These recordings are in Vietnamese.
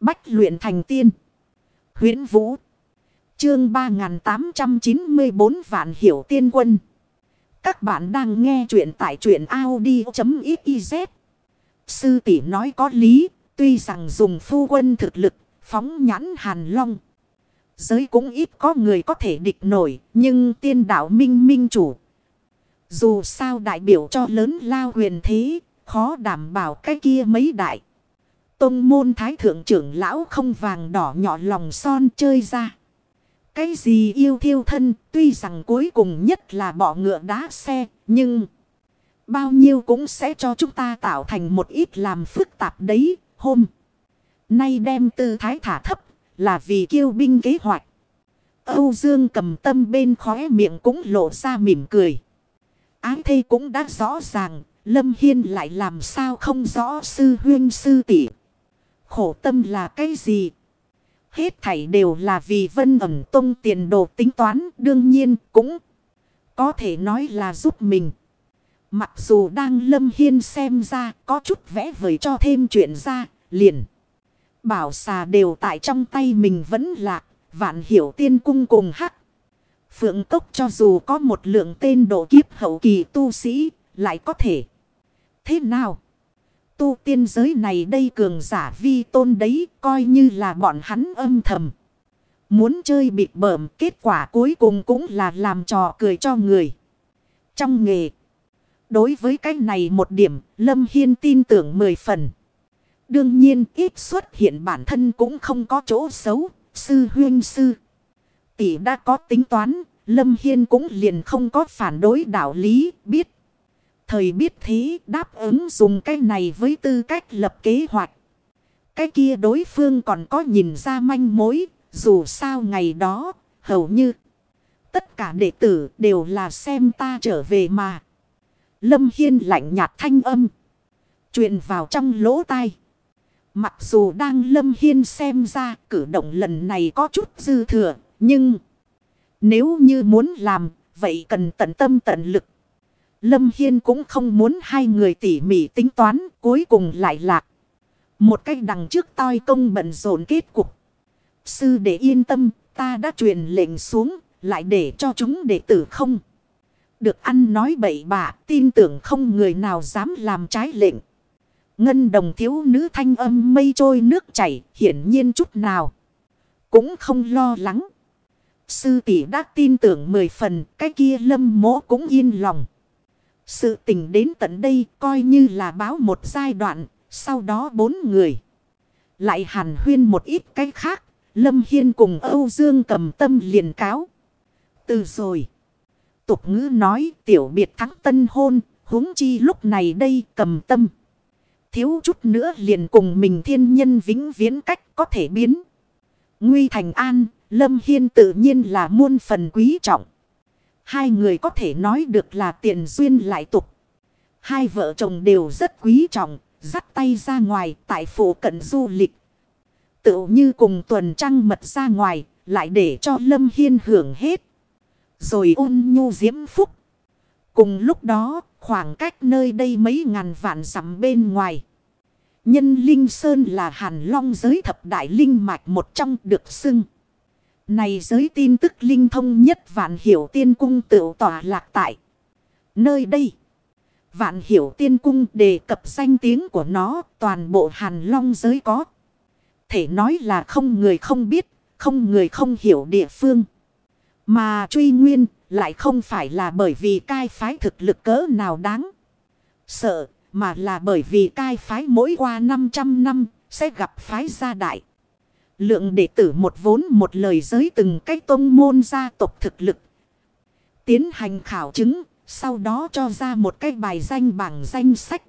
Bách luyện thành tiên. huyễn Vũ. Chương 3894 Vạn Hiểu Tiên Quân. Các bạn đang nghe truyện tại truyện Audi.xyz. Sư tỷ nói có lý. Tuy rằng dùng phu quân thực lực. Phóng nhãn hàn long. Giới cũng ít có người có thể địch nổi. Nhưng tiên đạo minh minh chủ. Dù sao đại biểu cho lớn lao huyền thế. Khó đảm bảo cái kia mấy đại. Tông môn thái thượng trưởng lão không vàng đỏ nhỏ lòng son chơi ra. Cái gì yêu thiêu thân tuy rằng cuối cùng nhất là bỏ ngựa đá xe nhưng bao nhiêu cũng sẽ cho chúng ta tạo thành một ít làm phức tạp đấy hôm. Nay đem tư thái thả thấp là vì kiêu binh kế hoạch. Âu Dương cầm tâm bên khóe miệng cũng lộ ra mỉm cười. Ái thê cũng đã rõ ràng, Lâm Hiên lại làm sao không rõ sư huyên sư tỷ Khổ tâm là cái gì? Hết thảy đều là vì vân ẩm tông tiền đồ tính toán, đương nhiên cũng có thể nói là giúp mình. Mặc dù đang lâm hiên xem ra có chút vẽ vời cho thêm chuyện ra, liền. Bảo xà đều tại trong tay mình vẫn lạc vạn hiểu tiên cung cùng hắc. Phượng cốc cho dù có một lượng tên độ kiếp hậu kỳ tu sĩ, lại có thể. Thế nào? Tu tiên giới này đây cường giả vi tôn đấy, coi như là bọn hắn âm thầm. Muốn chơi bịt bợm, kết quả cuối cùng cũng là làm trò cười cho người. Trong nghề. Đối với cái này một điểm, Lâm Hiên tin tưởng mười phần. Đương nhiên, ít xuất hiện bản thân cũng không có chỗ xấu. Sư huyên sư. Tỷ đã có tính toán. Lâm Hiên cũng liền không có phản đối đạo lý, biết. Thời biết thế đáp ứng dùng cái này với tư cách lập kế hoạch. Cái kia đối phương còn có nhìn ra manh mối. Dù sao ngày đó, hầu như tất cả đệ tử đều là xem ta trở về mà. Lâm Hiên lạnh nhạt thanh âm. truyền vào trong lỗ tai. Mặc dù đang Lâm Hiên xem ra cử động lần này có chút dư thừa. Nhưng nếu như muốn làm, vậy cần tận tâm tận lực. Lâm Hiên cũng không muốn hai người tỉ mỉ tính toán, cuối cùng lại lạc. Một cách đằng trước toi công bận rộn kết cục. Sư để yên tâm, ta đã truyền lệnh xuống, lại để cho chúng đệ tử không. Được ăn nói bậy bạ, tin tưởng không người nào dám làm trái lệnh. Ngân đồng thiếu nữ thanh âm mây trôi nước chảy, hiển nhiên chút nào. Cũng không lo lắng. Sư tỷ đã tin tưởng mười phần, cái kia lâm mỗ cũng yên lòng. Sự tình đến tận đây coi như là báo một giai đoạn, sau đó bốn người. Lại hàn huyên một ít cái khác, Lâm Hiên cùng Âu Dương cầm tâm liền cáo. Từ rồi. Tục ngữ nói tiểu biệt thắng tân hôn, huống chi lúc này đây cầm tâm. Thiếu chút nữa liền cùng mình thiên nhân vĩnh viễn cách có thể biến. Nguy thành an, Lâm Hiên tự nhiên là muôn phần quý trọng. Hai người có thể nói được là tiền duyên lại tục. Hai vợ chồng đều rất quý trọng, dắt tay ra ngoài tại phủ cận du lịch. Tự như cùng tuần trăng mật ra ngoài, lại để cho Lâm Hiên hưởng hết. Rồi ôn nhu diễm phúc. Cùng lúc đó, khoảng cách nơi đây mấy ngàn vạn dặm bên ngoài. Nhân Linh Sơn là hàn long giới thập đại linh mạch một trong được xưng. Này giới tin tức linh thông nhất vạn hiểu tiên cung tự tỏa lạc tại. Nơi đây. Vạn hiểu tiên cung đề cập danh tiếng của nó toàn bộ hàn long giới có. Thể nói là không người không biết, không người không hiểu địa phương. Mà truy nguyên lại không phải là bởi vì cai phái thực lực cỡ nào đáng sợ, mà là bởi vì cai phái mỗi qua 500 năm sẽ gặp phái gia đại. Lượng đệ tử một vốn một lời giới từng cái tôn môn gia tộc thực lực. Tiến hành khảo chứng, sau đó cho ra một cái bài danh bảng danh sách.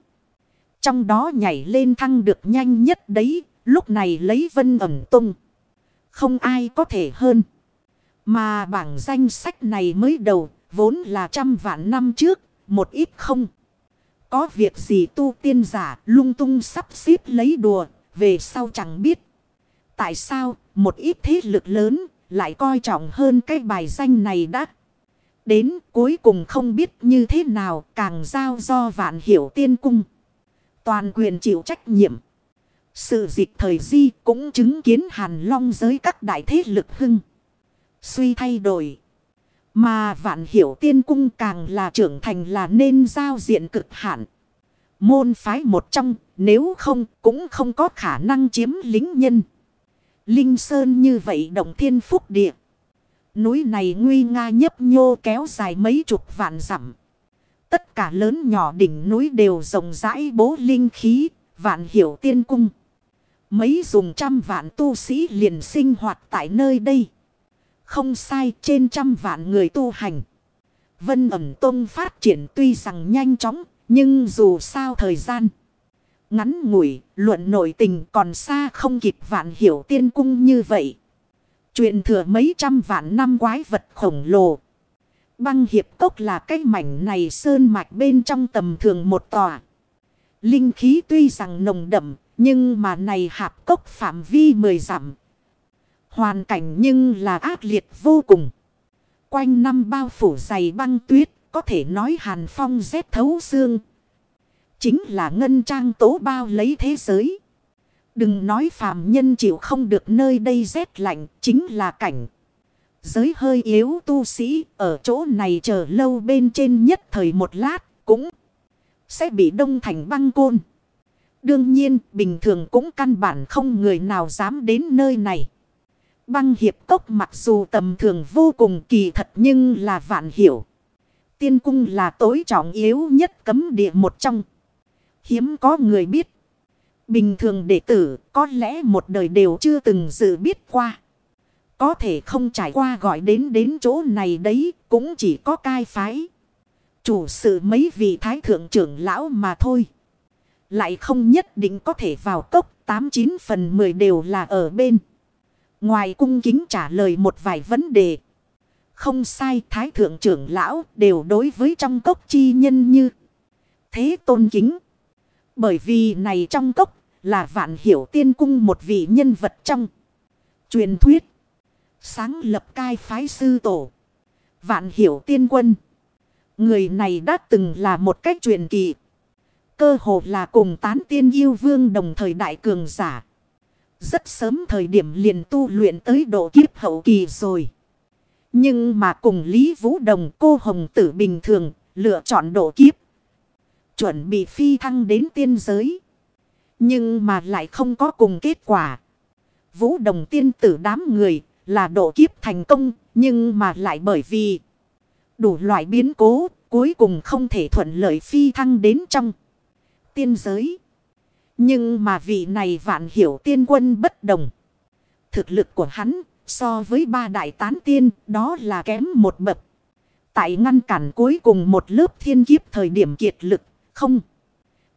Trong đó nhảy lên thăng được nhanh nhất đấy, lúc này lấy vân ẩm tung. Không ai có thể hơn. Mà bảng danh sách này mới đầu, vốn là trăm vạn năm trước, một ít không. Có việc gì tu tiên giả lung tung sắp xếp lấy đùa, về sau chẳng biết. Tại sao một ít thế lực lớn lại coi trọng hơn cái bài danh này đã. Đến cuối cùng không biết như thế nào, càng giao do vạn hiểu tiên cung. Toàn quyền chịu trách nhiệm. Sự dịch thời di cũng chứng kiến hàn long giới các đại thế lực hưng. Suy thay đổi. Mà vạn hiểu tiên cung càng là trưởng thành là nên giao diện cực hạn. Môn phái một trong, nếu không cũng không có khả năng chiếm lính nhân. Linh Sơn như vậy động thiên phúc địa. Núi này nguy nga nhấp nhô kéo dài mấy chục vạn dặm. Tất cả lớn nhỏ đỉnh núi đều rộng rãi bố linh khí, vạn hiểu tiên cung. Mấy dùng trăm vạn tu sĩ liền sinh hoạt tại nơi đây. Không sai trên trăm vạn người tu hành. Vân ẩm tông phát triển tuy rằng nhanh chóng, nhưng dù sao thời gian. Ngắn ngủi, luận nội tình còn xa không kịp vạn hiểu tiên cung như vậy. Chuyện thừa mấy trăm vạn năm quái vật khổng lồ. Băng hiệp cốc là cái mảnh này sơn mạch bên trong tầm thường một tòa. Linh khí tuy rằng nồng đậm, nhưng mà này hạp cốc phạm vi mười dặm. Hoàn cảnh nhưng là ác liệt vô cùng. Quanh năm bao phủ dày băng tuyết, có thể nói hàn phong rét thấu xương. Chính là ngân trang tố bao lấy thế giới. Đừng nói phàm nhân chịu không được nơi đây rét lạnh, chính là cảnh. Giới hơi yếu tu sĩ ở chỗ này chờ lâu bên trên nhất thời một lát cũng sẽ bị đông thành băng côn. Đương nhiên bình thường cũng căn bản không người nào dám đến nơi này. Băng hiệp cốc mặc dù tầm thường vô cùng kỳ thật nhưng là vạn hiểu. Tiên cung là tối trọng yếu nhất cấm địa một trong. Hiếm có người biết. Bình thường đệ tử có lẽ một đời đều chưa từng dự biết qua. Có thể không trải qua gọi đến đến chỗ này đấy, cũng chỉ có cai phái. Chủ sự mấy vị thái thượng trưởng lão mà thôi. Lại không nhất định có thể vào cốc 89 phần 10 đều là ở bên. Ngoài cung kính trả lời một vài vấn đề. Không sai, thái thượng trưởng lão đều đối với trong cốc chi nhân như. Thế tôn kính. Bởi vì này trong cốc là vạn hiểu tiên cung một vị nhân vật trong. Truyền thuyết. Sáng lập cai phái sư tổ. Vạn hiểu tiên quân. Người này đã từng là một cách truyền kỳ. Cơ hồ là cùng tán tiên yêu vương đồng thời đại cường giả. Rất sớm thời điểm liền tu luyện tới độ kiếp hậu kỳ rồi. Nhưng mà cùng Lý Vũ Đồng, cô hồng tử bình thường, lựa chọn độ kiếp. Chuẩn bị phi thăng đến tiên giới. Nhưng mà lại không có cùng kết quả. Vũ Đồng tiên tử đám người là độ kiếp thành công. Nhưng mà lại bởi vì đủ loại biến cố, cuối cùng không thể thuận lợi phi thăng đến trong tiên giới. Nhưng mà vị này vạn hiểu tiên quân bất đồng. Thực lực của hắn so với ba đại tán tiên, đó là kém một bậc. Tại ngăn cản cuối cùng một lớp thiên kiếp thời điểm kiệt lực không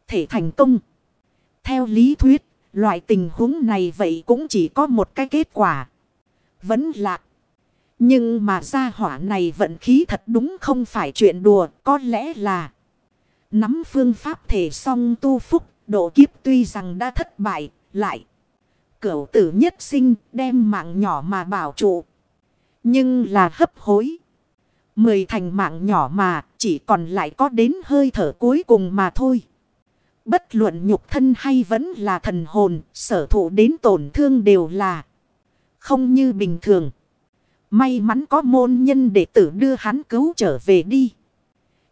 thể thành công. Theo lý thuyết, loại tình huống này vậy cũng chỉ có một cái kết quả. Vẫn lạc. Nhưng mà gia hỏa này vận khí thật đúng không phải chuyện đùa, có lẽ là nắm phương pháp thể song tu phúc Độ kiếp tuy rằng đã thất bại, lại. Cửu tử nhất sinh đem mạng nhỏ mà bảo trụ. Nhưng là hấp hối. Mười thành mạng nhỏ mà chỉ còn lại có đến hơi thở cuối cùng mà thôi. Bất luận nhục thân hay vẫn là thần hồn, sở thụ đến tổn thương đều là không như bình thường. May mắn có môn nhân đệ tử đưa hắn cứu trở về đi.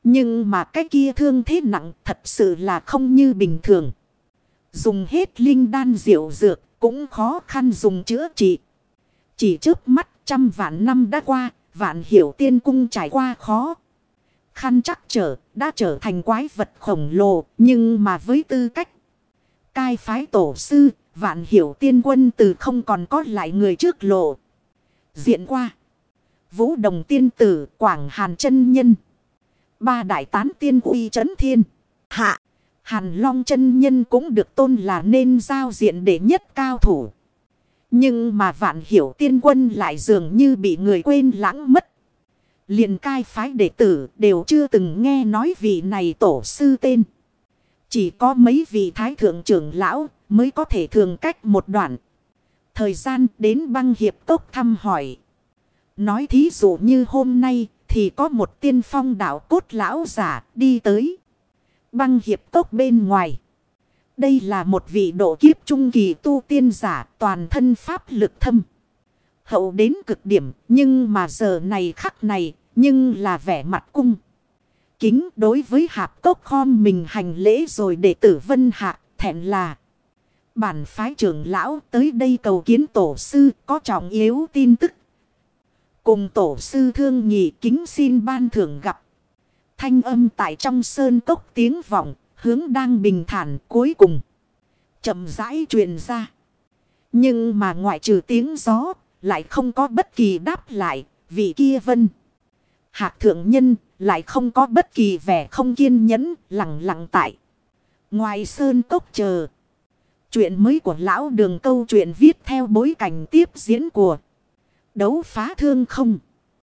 Nhưng mà cái kia thương thế nặng thật sự là không như bình thường. Dùng hết linh đan diệu dược cũng khó khăn dùng chữa trị. Chỉ trước mắt trăm vạn năm đã qua, vạn hiểu tiên cung trải qua khó. Khăn chắc trở, đã trở thành quái vật khổng lồ, nhưng mà với tư cách. Cai phái tổ sư, vạn hiểu tiên quân từ không còn có lại người trước lộ. Diện qua. Vũ đồng tiên tử, quảng hàn chân nhân. Ba đại tán tiên uy chấn thiên. Hạ. Hàn Long chân nhân cũng được tôn là nên giao diện để nhất cao thủ. Nhưng mà vạn hiểu tiên quân lại dường như bị người quên lãng mất. liền cai phái đệ tử đều chưa từng nghe nói vị này tổ sư tên. Chỉ có mấy vị thái thượng trưởng lão mới có thể thường cách một đoạn. Thời gian đến băng hiệp tốc thăm hỏi. Nói thí dụ như hôm nay thì có một tiên phong đạo cốt lão giả đi tới. Băng hiệp tốc bên ngoài. Đây là một vị độ kiếp trung kỳ tu tiên giả toàn thân pháp lực thâm. Hậu đến cực điểm, nhưng mà giờ này khắc này, nhưng là vẻ mặt cung. Kính đối với hạp cốc khom mình hành lễ rồi để tử vân hạ, thẹn là. Bản phái trưởng lão tới đây cầu kiến tổ sư, có trọng yếu tin tức. Cùng tổ sư thương nhị kính xin ban thưởng gặp. Thanh âm tại trong sơn cốc tiếng vọng hướng đang bình thản cuối cùng. chậm rãi truyền ra. Nhưng mà ngoại trừ tiếng gió, lại không có bất kỳ đáp lại, vị kia vân. Hạc thượng nhân lại không có bất kỳ vẻ không kiên nhẫn, lặng lặng tại. Ngoài sơn cốc chờ. Chuyện mới của lão đường câu chuyện viết theo bối cảnh tiếp diễn của đấu phá thương không.